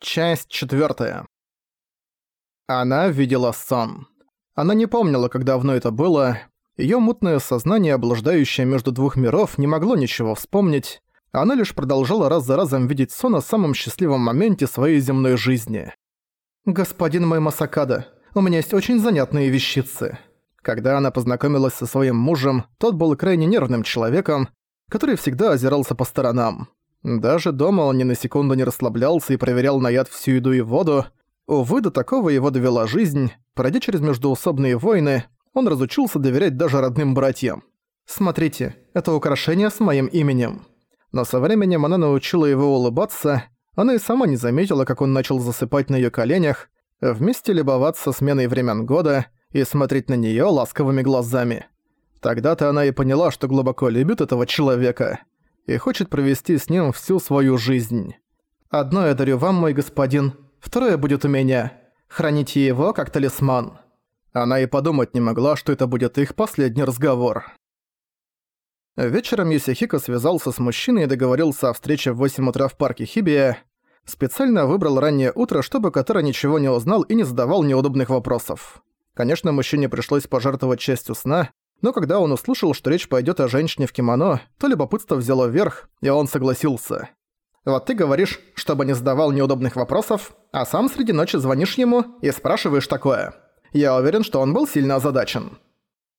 Часть четвертая. Она видела сон. Она не помнила, как давно это было. Её мутное сознание, блуждающее между двух миров, не могло ничего вспомнить. Она лишь продолжала раз за разом видеть сон о самом счастливом моменте своей земной жизни. «Господин мой Масакада, у меня есть очень занятные вещицы». Когда она познакомилась со своим мужем, тот был крайне нервным человеком, который всегда озирался по сторонам. Даже дома он ни на секунду не расслаблялся и проверял на яд всю еду и воду. Увы, до такого его довела жизнь. Пройдя через междуусобные войны, он разучился доверять даже родным братьям. «Смотрите, это украшение с моим именем». Но со временем она научила его улыбаться, она и сама не заметила, как он начал засыпать на её коленях, вместе любоваться сменой времен года и смотреть на неё ласковыми глазами. Тогда-то она и поняла, что глубоко любит этого человека и хочет провести с ним всю свою жизнь. Одно я дарю вам, мой господин, второе будет у меня. Храните его как талисман». Она и подумать не могла, что это будет их последний разговор. Вечером Юсихико связался с мужчиной и договорился о встрече в 8 утра в парке Хибия. Специально выбрал раннее утро, чтобы Катара ничего не узнал и не задавал неудобных вопросов. Конечно, мужчине пришлось пожертвовать частью сна, но когда он услышал, что речь пойдет о женщине в кимоно, то любопытство взяло вверх, и он согласился. «Вот ты говоришь, чтобы не задавал неудобных вопросов, а сам среди ночи звонишь ему и спрашиваешь такое. Я уверен, что он был сильно озадачен».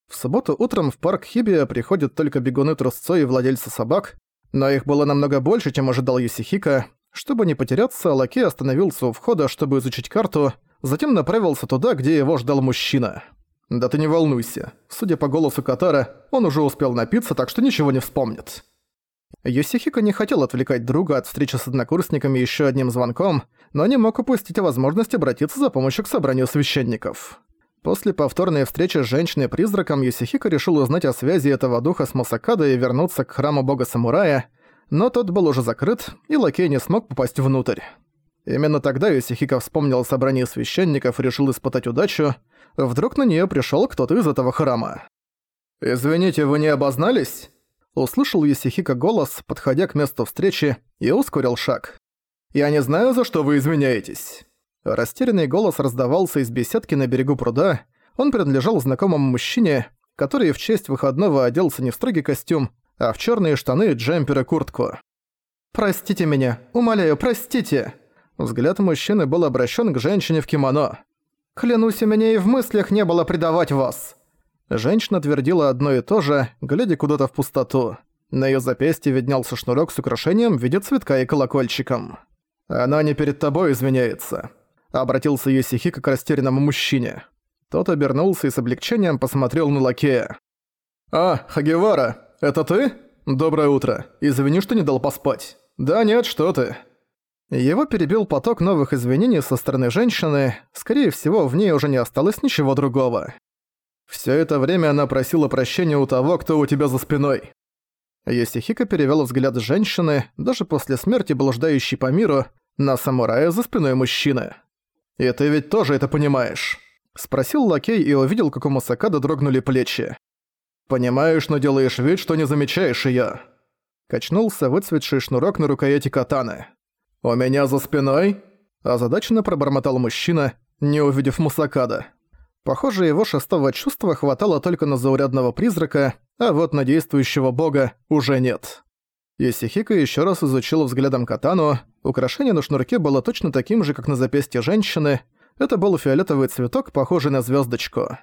В субботу утром в парк Хибия приходят только бегуны трусцой и владельцы собак, но их было намного больше, чем ожидал Юсихика. Чтобы не потеряться, Лакей остановился у входа, чтобы изучить карту, затем направился туда, где его ждал мужчина. «Да ты не волнуйся. Судя по голосу Катара, он уже успел напиться, так что ничего не вспомнит». Йосихико не хотел отвлекать друга от встречи с однокурсниками еще одним звонком, но не мог упустить возможность обратиться за помощью к собранию священников. После повторной встречи с женщиной-призраком Йосихико решил узнать о связи этого духа с Масакадо и вернуться к храму бога-самурая, но тот был уже закрыт, и лакей не смог попасть внутрь. Именно тогда Йосихико вспомнил о собрании священников и решил испытать удачу, Вдруг на неё пришёл кто-то из этого храма. «Извините, вы не обознались?» Услышал Есихика голос, подходя к месту встречи, и ускорил шаг. «Я не знаю, за что вы извиняетесь». Растерянный голос раздавался из беседки на берегу пруда. Он принадлежал знакомому мужчине, который в честь выходного оделся не в строгий костюм, а в чёрные штаны, джемпер и куртку. «Простите меня, умоляю, простите!» Взгляд мужчины был обращен к женщине в кимоно. Клянусь, у меня и в мыслях не было предавать вас!» Женщина твердила одно и то же, глядя куда-то в пустоту. На её запястье виднелся шнурок с украшением в виде цветка и колокольчиком. «Она не перед тобой извиняется», — обратился Юсихика к растерянному мужчине. Тот обернулся и с облегчением посмотрел на лакея. «А, Хагевара, это ты? Доброе утро. Извини, что не дал поспать». «Да нет, что ты». Его перебил поток новых извинений со стороны женщины, скорее всего, в ней уже не осталось ничего другого. Всё это время она просила прощения у того, кто у тебя за спиной. Йосихико перевёл взгляд женщины, даже после смерти блуждающей по миру, на самурая за спиной мужчины. «И ты ведь тоже это понимаешь?» Спросил лакей и увидел, как у Масакада дрогнули плечи. «Понимаешь, но делаешь вид, что не замечаешь её». Качнулся выцветший шнурок на рукояти катаны. «У меня за спиной?» Озадаченно пробормотал мужчина, не увидев Мусакада. Похоже, его шестого чувства хватало только на заурядного призрака, а вот на действующего бога уже нет. Исихика еще раз изучила взглядом катану. Украшение на шнурке было точно таким же, как на запястье женщины. Это был фиолетовый цветок, похожий на звездочку.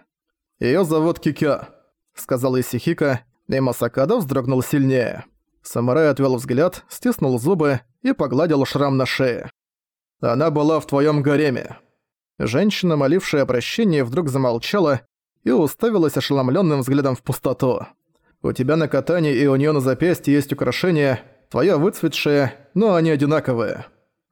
Ее зовут Кикё», — сказал Исихика, и Масакада вздрогнул сильнее. Самурай отвел взгляд, стиснул зубы и погладил шрам на шее. «Она была в твоем гареме». Женщина, молившая о прощении, вдруг замолчала и уставилась ошеломленным взглядом в пустоту. «У тебя на катании и у нее на запястье есть украшения, твоя выцветшая, но они одинаковые.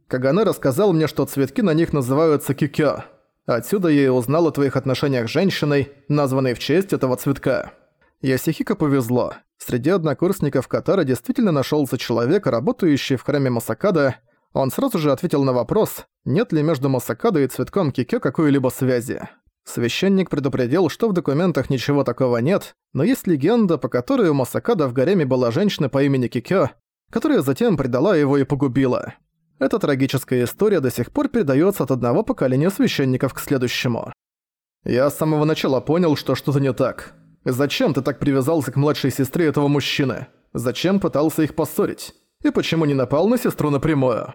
Кагане рассказал мне, что цветки на них называются кикё. Отсюда я и узнал о твоих отношениях с женщиной, названной в честь этого цветка. Ясихико повезло. Среди однокурсников Катара действительно нашелся человек, работающий в храме Масакада. Он сразу же ответил на вопрос, нет ли между Масакадо и цветком Кикё какой-либо связи. Священник предупредил, что в документах ничего такого нет, но есть легенда, по которой у Масакада в гареме была женщина по имени Кикё, которая затем предала его и погубила. Эта трагическая история до сих пор передается от одного поколения священников к следующему. Я с самого начала понял, что что-то не так. Зачем ты так привязался к младшей сестре этого мужчины? Зачем пытался их поссорить? И почему не напал на сестру напрямую?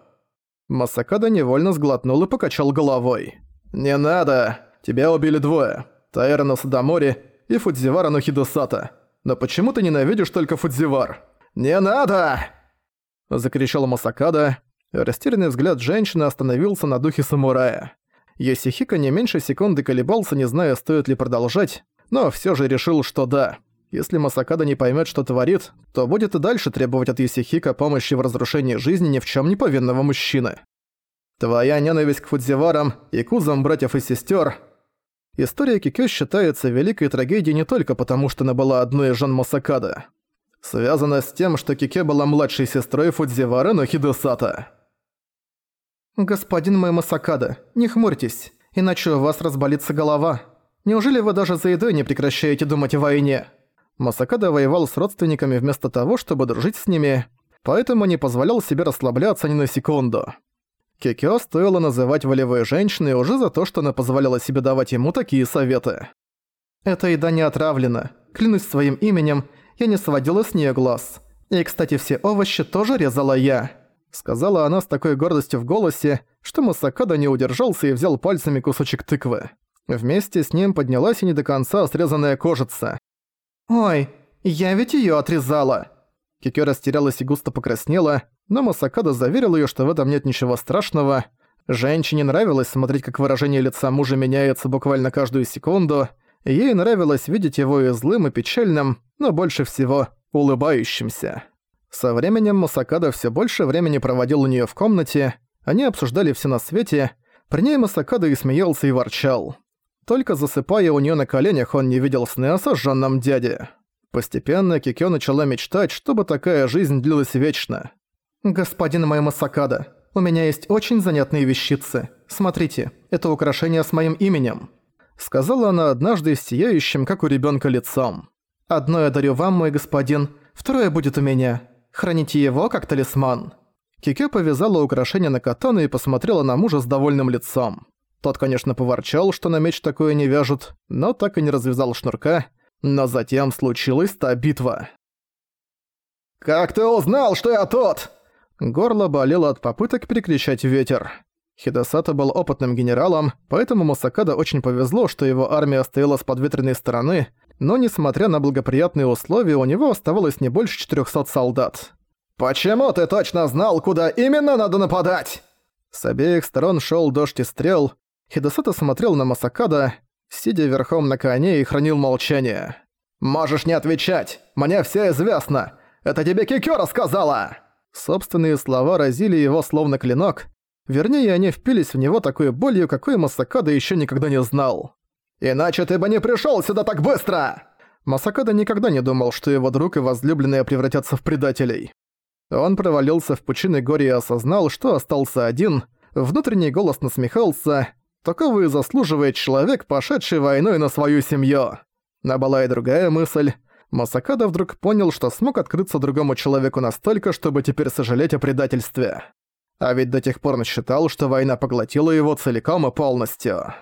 Масакада невольно сглотнул и покачал головой. «Не надо! Тебя убили двое. Тайра на Садамори и Фудзивара на Хидосата. Но почему ты ненавидишь только Фудзивар?» «Не надо!» Закричал Масакада. Растерянный взгляд женщины остановился на духе самурая. Йосихико не меньше секунды колебался, не зная, стоит ли продолжать, но всё же решил, что да. Если Масакада не поймёт, что творит, то будет и дальше требовать от Йосихико помощи в разрушении жизни ни в чём не повинного мужчины. Твоя ненависть к Фудзиварам и кузам братьев и сестер. История Кикё считается великой трагедией не только потому, что она была одной из жен Масакада. Связана с тем, что Кике была младшей сестрой Фудзивара но Хидосата. «Господин мой Масакада, не хмурьтесь, иначе у вас разболится голова. Неужели вы даже за едой не прекращаете думать о войне?» Масакада воевал с родственниками вместо того, чтобы дружить с ними, поэтому не позволял себе расслабляться ни на секунду. Кикё стоило называть волевой женщиной уже за то, что она позволяла себе давать ему такие советы. «Эта еда не отравлена. Клянусь своим именем, я не сводила с нее глаз. И, кстати, все овощи тоже резала я», — сказала она с такой гордостью в голосе, что Масакада не удержался и взял пальцами кусочек тыквы. Вместе с ним поднялась и не до конца срезанная кожица. «Ой, я ведь её отрезала!» Кикё растерялась и густо покраснела, но Масакада заверил её, что в этом нет ничего страшного. Женщине нравилось смотреть, как выражение лица мужа меняется буквально каждую секунду. Ей нравилось видеть его и злым, и печальным, но больше всего улыбающимся. Со временем Масакада всё больше времени проводил у неё в комнате, они обсуждали все на свете, при ней Масакада и смеялся и ворчал. Только засыпая у неё на коленях, он не видел сны о сожжённом дяде. Постепенно Кикё начала мечтать, чтобы такая жизнь длилась вечно. «Господин мой Масакада, у меня есть очень занятные вещицы. Смотрите, это украшение с моим именем», — сказала она однажды сияющим, как у ребёнка, лицом. «Одно я дарю вам, мой господин, второе будет у меня. Храните его как талисман». Кикё повязала украшение на катану и посмотрела на мужа с довольным лицом. Тот, конечно, поворчал, что на меч такое не вяжут, но так и не развязал шнурка, но затем случилась та битва. «Как ты узнал, что я тот?» Горло болело от попыток перекричать ветер. Хидосата был опытным генералом, поэтому Мусакада очень повезло, что его армия стояла с подветренной стороны, но несмотря на благоприятные условия, у него оставалось не больше 400 солдат. «Почему ты точно знал, куда именно надо нападать?» С обеих сторон шел дождь и стрел. Хидосата смотрел на Масакада, сидя верхом на коне и хранил молчание. «Можешь не отвечать! Мне все известно! Это тебе Кикё рассказала!» Собственные слова разили его словно клинок. Вернее, они впились в него такой болью, какой Масакада еще никогда не знал. «Иначе ты бы не пришел сюда так быстро!» Масакада никогда не думал, что его друг и возлюбленные превратятся в предателей. Он провалился в пучины горя и осознал, что остался один. Внутренний голос насмехался, Такого и заслуживает человек, пошедший войной на свою семью. Но была и другая мысль. Масакада вдруг понял, что смог открыться другому человеку настолько, чтобы теперь сожалеть о предательстве. А ведь до тех пор он считал, что война поглотила его целиком и полностью.